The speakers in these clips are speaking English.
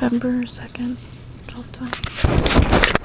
November 2nd, 1220.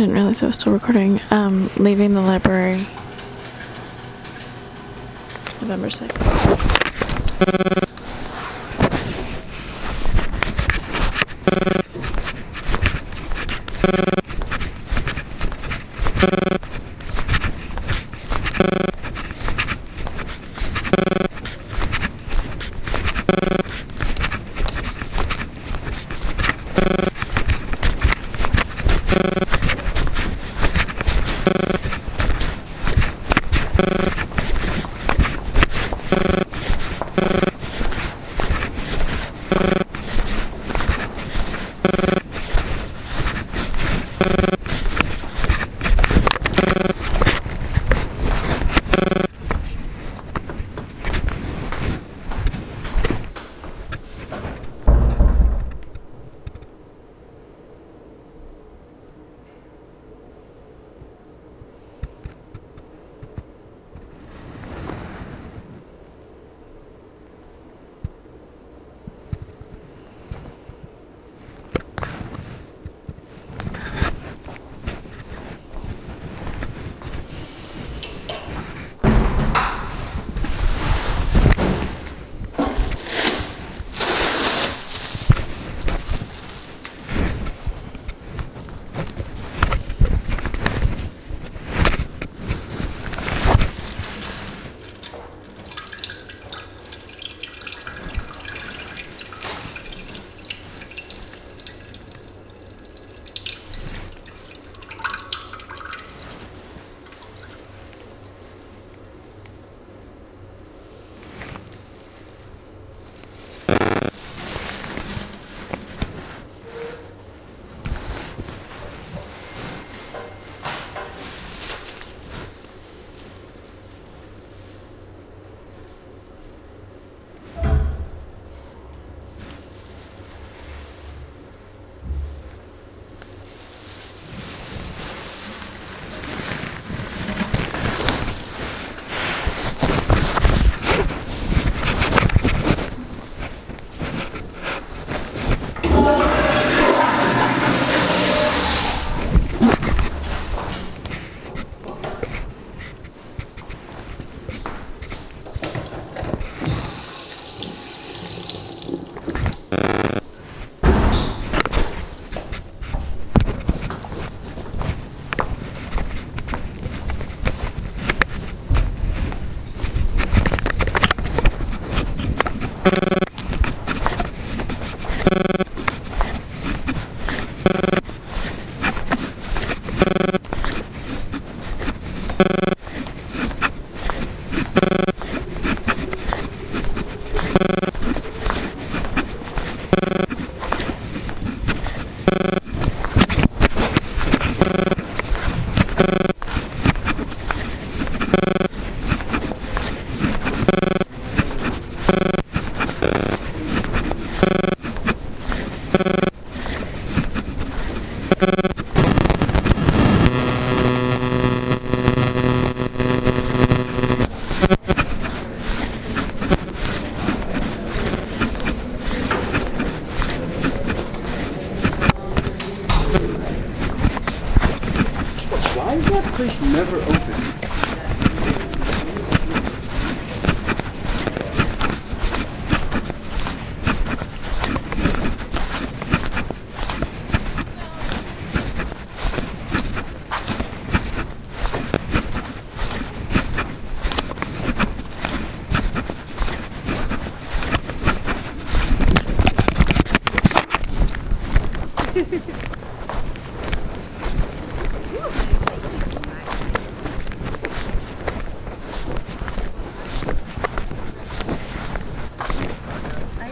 Didn't realize I was still recording. Um, leaving the library November 6th. Why is that place never open?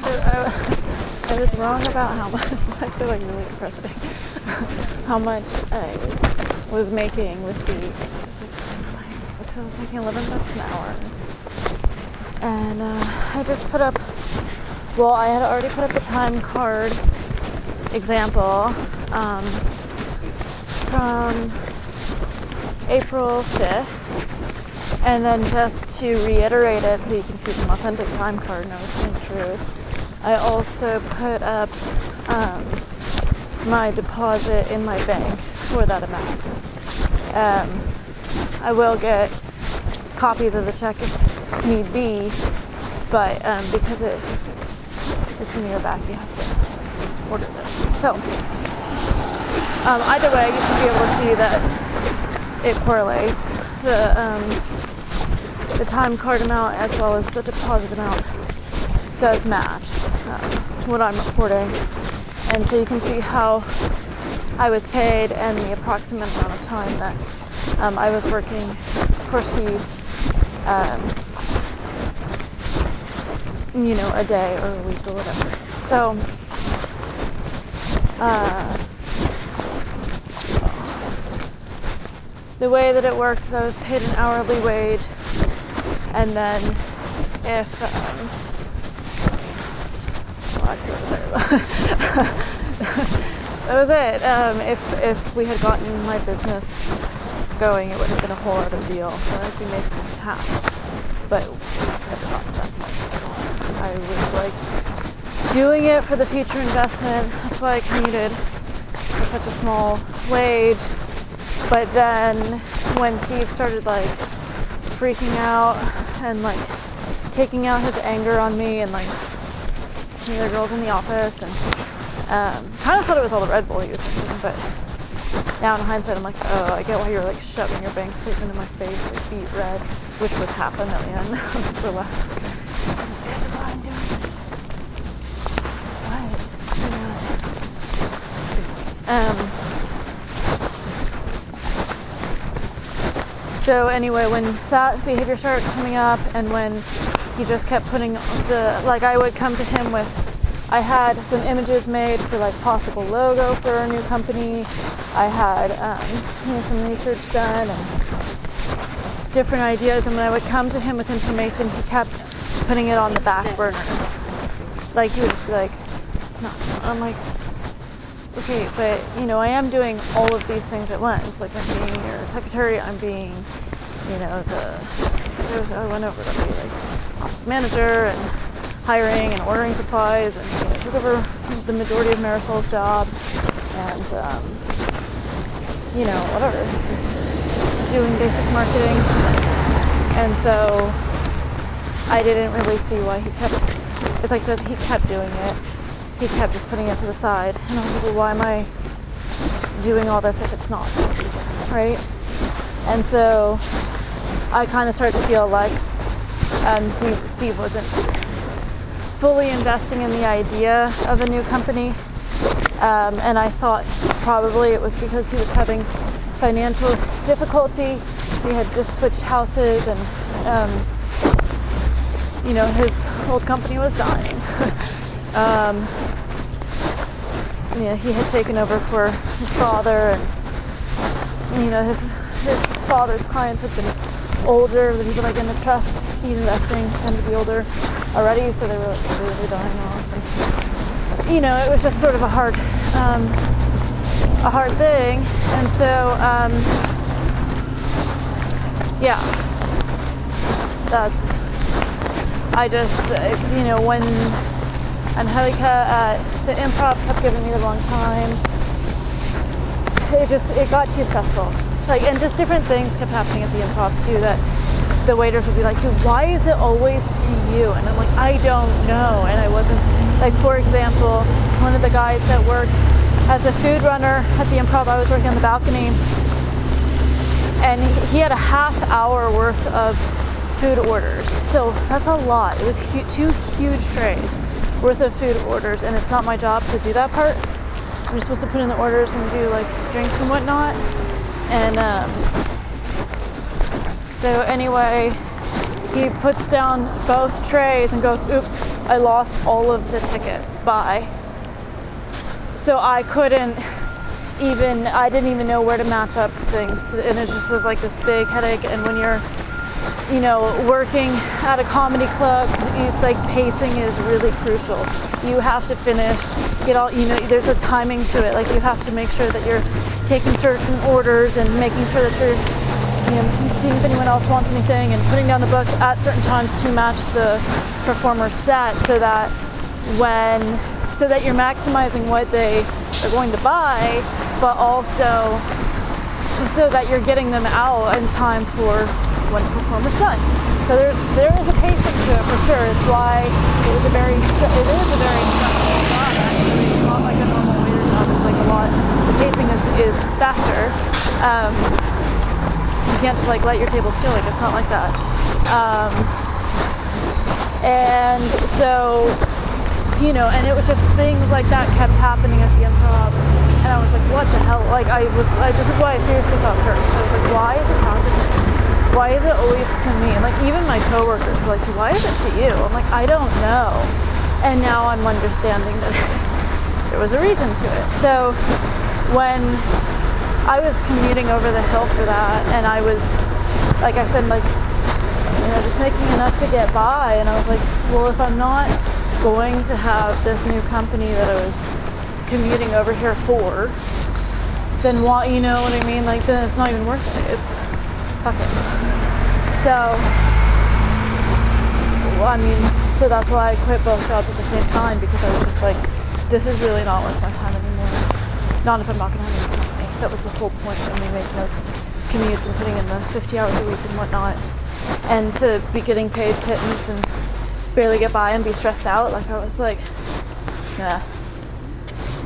So I, I was wrong about how much, it's actually like really depressing, how much I was making with the, just like, because I was making 11 bucks an hour. And uh, I just put up, well, I had already put up a time card example um, from April 5th. And then just to reiterate it so you can see some authentic time card noticing the truth, I also put up um, my deposit in my bank for that amount. Um, I will get copies of the check if need be, but um, because it is from your back, you have to order them. So um, either way, you should be able to see that it correlates the um, the time card amount as well as the deposit amount does match what I'm reporting, and so you can see how I was paid and the approximate amount of time that um, I was working for Steve. Um, you know, a day or a week or whatever. So, uh, the way that it worked I was paid an hourly wage, and then if um, well, actually, that was it. Um, if if we had gotten my business going, it would have been a whole other deal. So I'd be making half, but we never got to that point. I was like doing it for the future investment. That's why I commuted for such a small wage. But then when Steve started like freaking out and like taking out his anger on me and like the other girls in the office and um, kind of thought it was all the Red Bull he was drinking, but now in hindsight I'm like, oh, I get why you're like shoving your bank statement in my face, like beet red, which was half a million. Relax. This is what I'm doing. What? Um. So anyway, when that behavior started coming up, and when he just kept putting the like, I would come to him with, I had some images made for like possible logo for our new company. I had um, you know some research done and different ideas. And when I would come to him with information, he kept putting it on the back burner. Like he would just be like, no. I'm like, okay, but you know, I am doing all of these things at once. Like I'm being your secretary, I'm being, you know, the I went over to be like office manager and hiring and ordering supplies and you know, took over the majority of Marisol's job and um, you know, whatever, just doing basic marketing. And so I didn't really see why he kept it's like that he kept doing it he kept just putting it to the side. And I was like, well, why am I doing all this if it's not? Right? And so I kind of started to feel like um, Steve, Steve wasn't fully investing in the idea of a new company. Um, and I thought probably it was because he was having financial difficulty. He had just switched houses and, um, you know, his old company was dying. um, yeah, he had taken over for his father, and you know his his father's clients had been older. The people like in the trust deed investing tend to be older already, so they were like really dying off. And, you know, it was just sort of a hard um, a hard thing, and so um, yeah, that's I just you know when Angelica at the improv kept giving me the wrong time. It just it got too stressful. Like and just different things kept happening at the improv too that the waiters would be like, dude, why is it always to you? And I'm like, I don't know. And I wasn't like for example, one of the guys that worked as a food runner at the improv, I was working on the balcony and he had a half hour worth of food orders. So that's a lot. It was hu- two huge trays worth of food orders, and it's not my job to do that part. I'm just supposed to put in the orders and do like drinks and whatnot. And um, so anyway, he puts down both trays and goes, "Oops, I lost all of the tickets. Bye." So I couldn't even I didn't even know where to match up things, and it just was like this big headache. And when you're you know, working at a comedy club, it's like pacing is really crucial. You have to finish, get all, you know, there's a timing to it. Like you have to make sure that you're taking certain orders and making sure that you're, you know, seeing if anyone else wants anything and putting down the books at certain times to match the performer's set so that when, so that you're maximizing what they are going to buy but also so that you're getting them out in time for when the performer's done. So there's there is a pacing to it for sure. It's why it is a very it is a very stressful actually. It's not like a normal job. It's like a lot. The pacing is is faster. Um, you can't just like let your tables chill. Like it's not like that. Um, and so you know, and it was just things like that kept happening at the improv. And I was like, what the hell? Like, I was like, this is why I seriously felt hurt. I was like, why is this happening? Why is it always to me? And like, even my coworkers were like, why is it to you? I'm like, I don't know. And now I'm understanding that there was a reason to it. So when I was commuting over the hill for that, and I was, like I said, like, you know, just making enough to get by. And I was like, well, if I'm not going to have this new company that I was commuting over here for, then why, you know what I mean? Like, then it's not even worth it. It's, fuck it. So, well, I mean, so that's why I quit both jobs at the same time because I was just like, this is really not worth my time anymore. Not if I'm not to have any company. That was the whole point of me making those commutes and putting in the 50 hours a week and whatnot. And to be getting paid pittance and barely get by and be stressed out. Like I was like, yeah,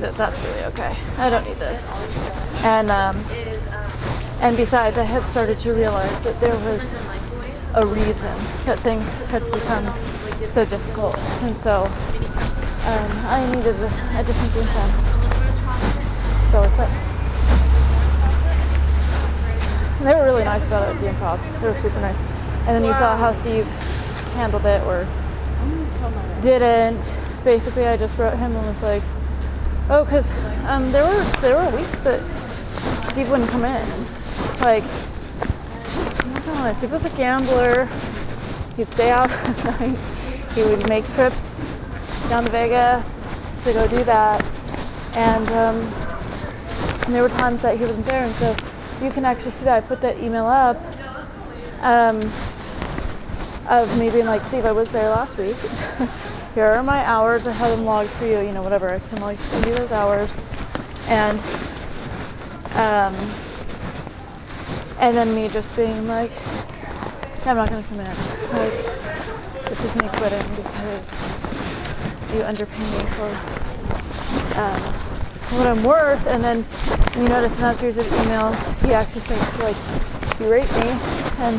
th- that's really okay. I don't need this. And um, and besides, I had started to realize that there was a reason that things had become so difficult, and so um, I needed a, a different plan. So I quit. They were really nice about it at the improv. They were super nice. And then you saw how Steve handled it, or didn't. Basically, I just wrote him and was like, "Oh, because um, there were there were weeks that Steve wouldn't come in. Like, I'm not gonna lie, Steve was a gambler. He'd stay out at night. He would make trips down to Vegas to go do that, and, um, and there were times that he wasn't there, and so you can actually see that I put that email up." Um, of me being like, Steve, I was there last week. Here are my hours. I have them logged for you. You know, whatever. I can like send you those hours, and um, and then me just being like, I'm not gonna come in. Like, this is me quitting because you underpay me for um, what I'm worth. And then you notice in that series of emails, he actually starts to like berate me, and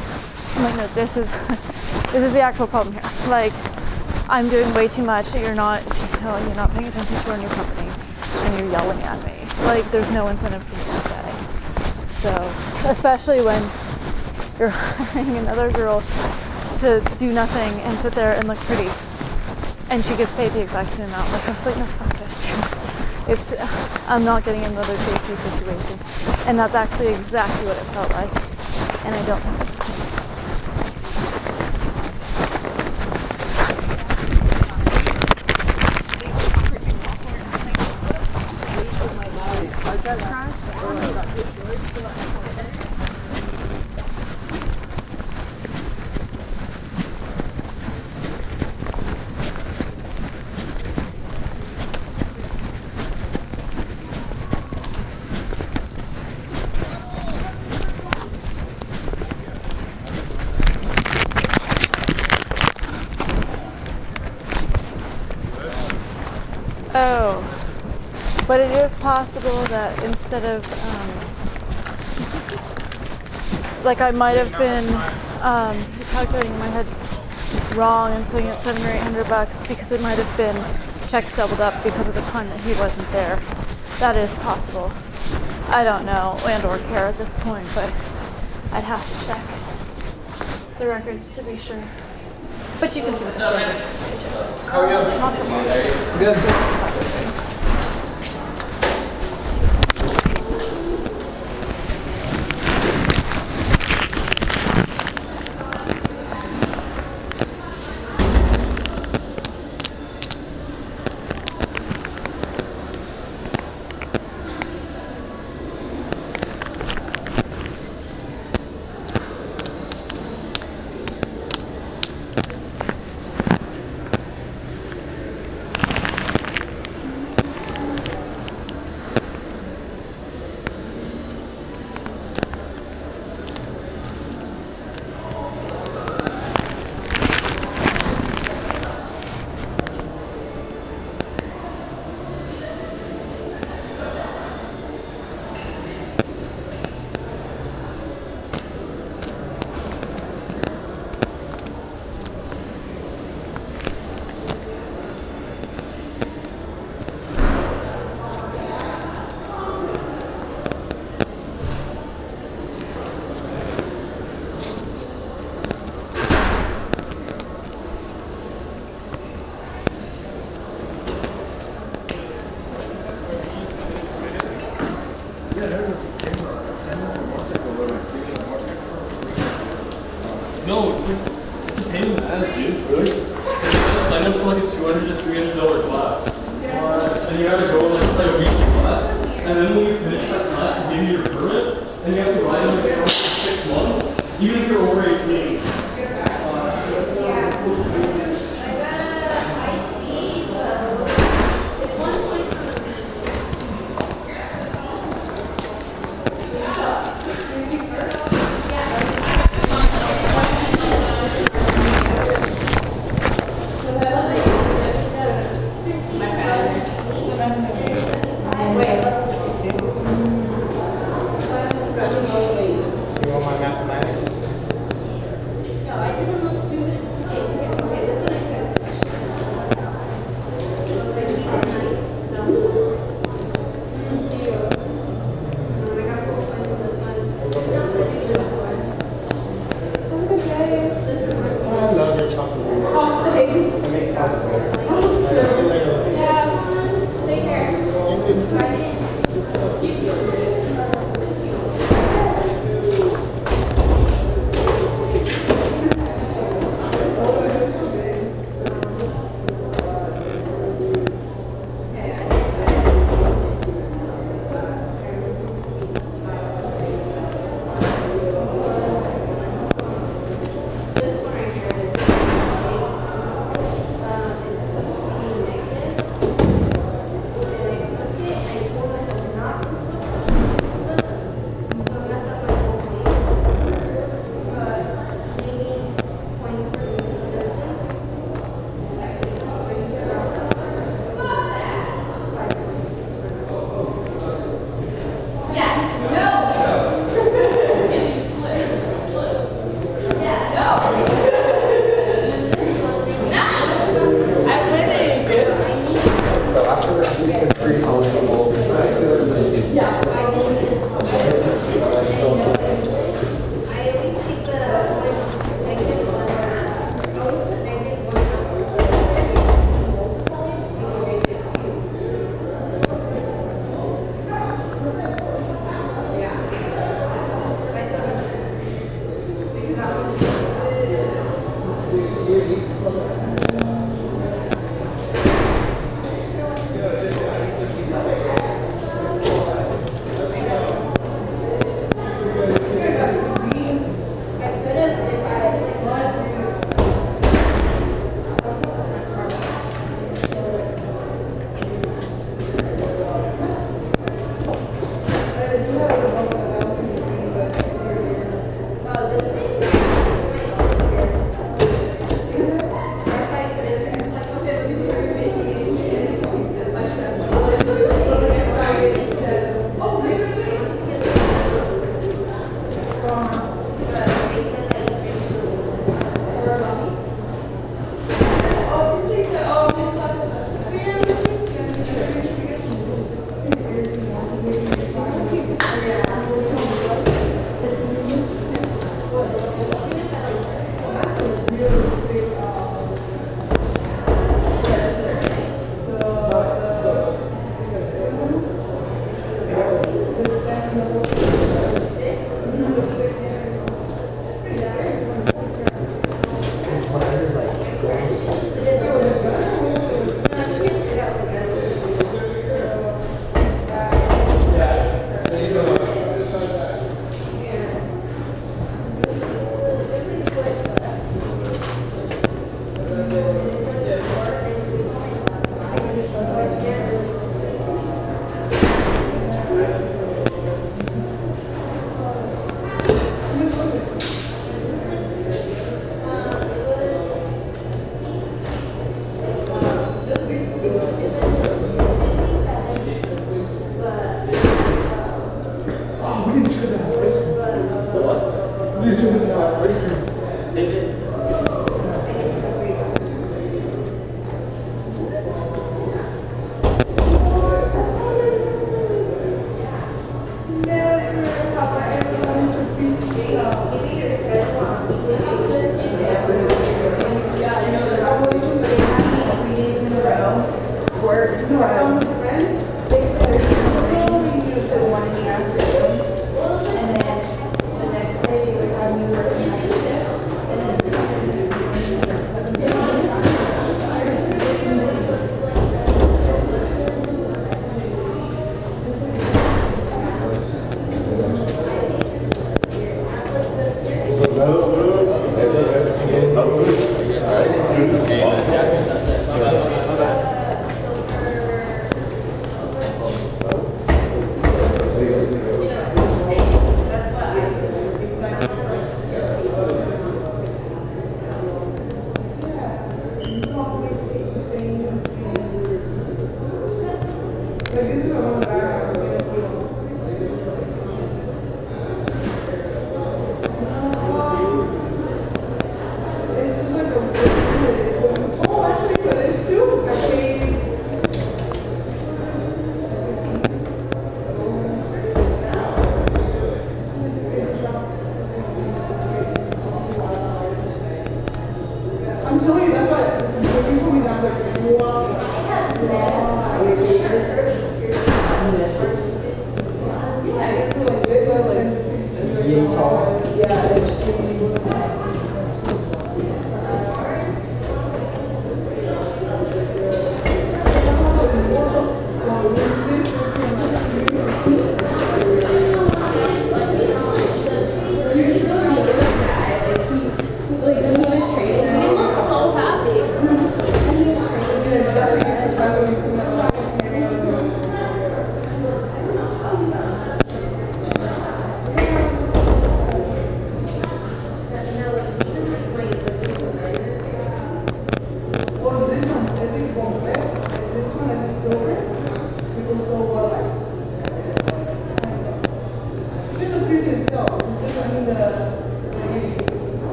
I'm like, no, this is this is the actual problem here. Like, I'm doing way too much. You're not, you know, you're not paying attention to our new company, and you're yelling at me. Like, there's no incentive for you to stay. So, especially when you're hiring another girl to do nothing and sit there and look pretty, and she gets paid the exact same amount. Like, I was like, no, fuck this. It's, I'm not getting another JP situation, and that's actually exactly what it felt like. And I don't think a coincidence. Oh, but it is possible that instead of, um, like I might have been um, calculating in my head wrong and saying it's seven or eight hundred bucks because it might have been checks doubled up because of the time that he wasn't there. That is possible. I don't know and or care at this point, but I'd have to check the records to be sure. But you can see what the standard paycheck is. How are you? Not. Good.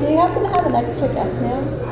Do you happen to have an extra guest meal?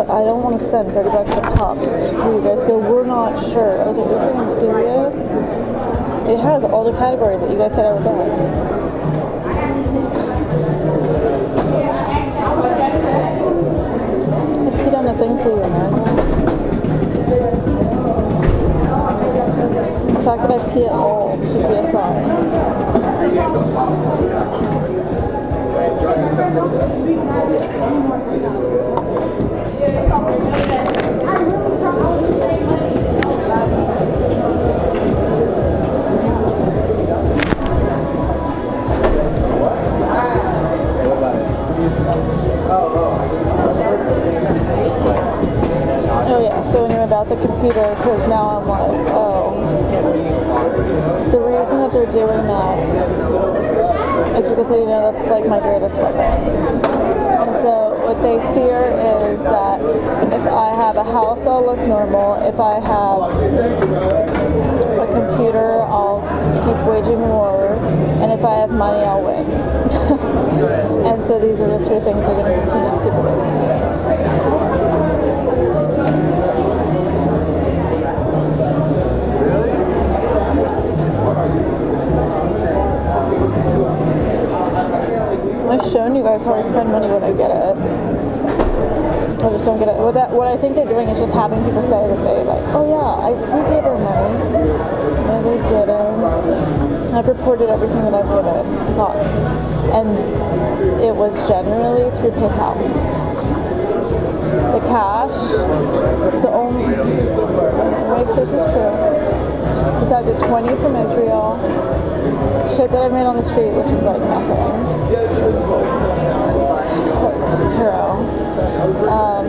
But I don't want to spend 30 bucks a pop just for you guys go, we're not sure. I was like, you being serious? It has all the categories that you guys said I was like my greatest weapon. And so what they fear is that if I have a house, I'll look normal. If I have a computer, I'll keep waging war. And if I have money, I'll win. and so these are the three things they're going to continue to keep away I've shown you guys how I spend money when I get it. I just don't get it. What that what I think they're doing is just having people say that they like, oh yeah, I we gave her money. No, they didn't. I've reported everything that I've given, and it was generally through PayPal. The cash, the only make sure this is true. Besides a 20 from Israel, shit that I made on the street, which is like nothing. Like, tarot. Um,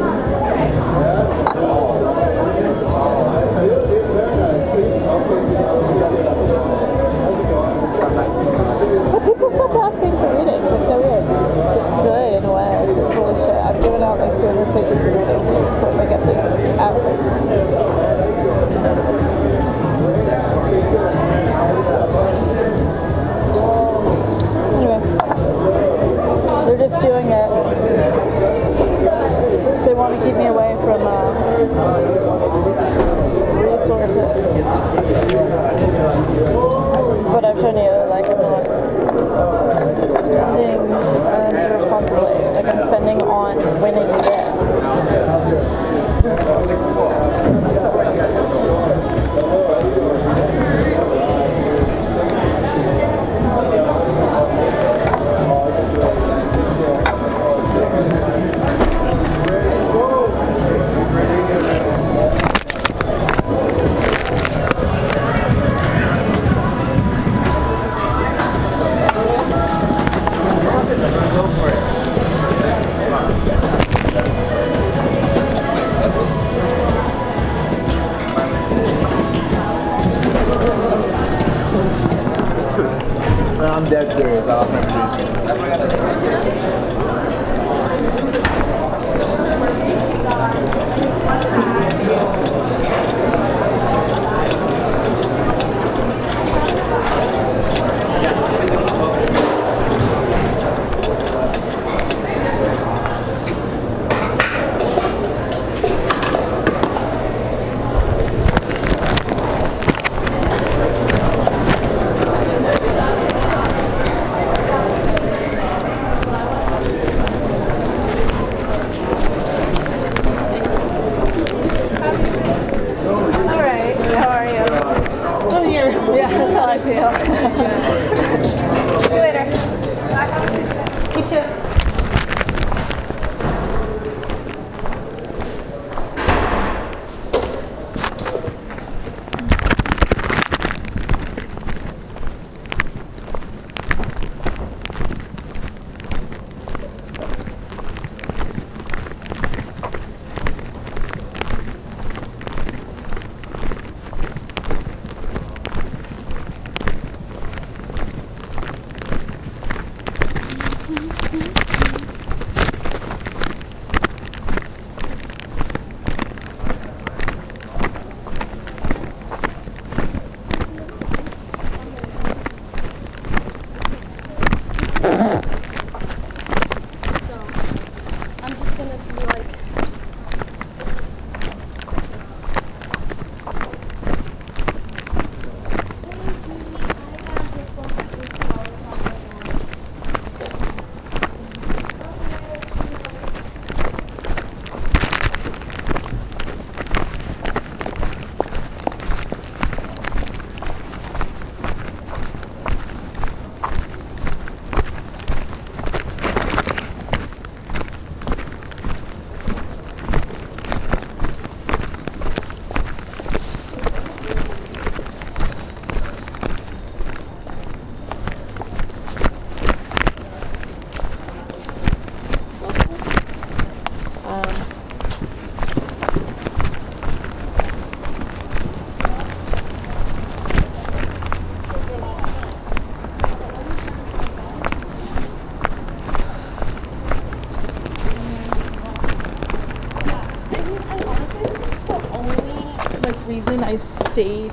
but people stopped asking for readings. It's so weird. Good in a way. Because holy shit, I've given out like 250 free readings at this point, like at least. At least. Doing it. They want to keep me away from uh, resources. But I've shown you, like, I'm not spending um, irresponsibly. Like, I'm spending on winning this. Stayed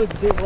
All you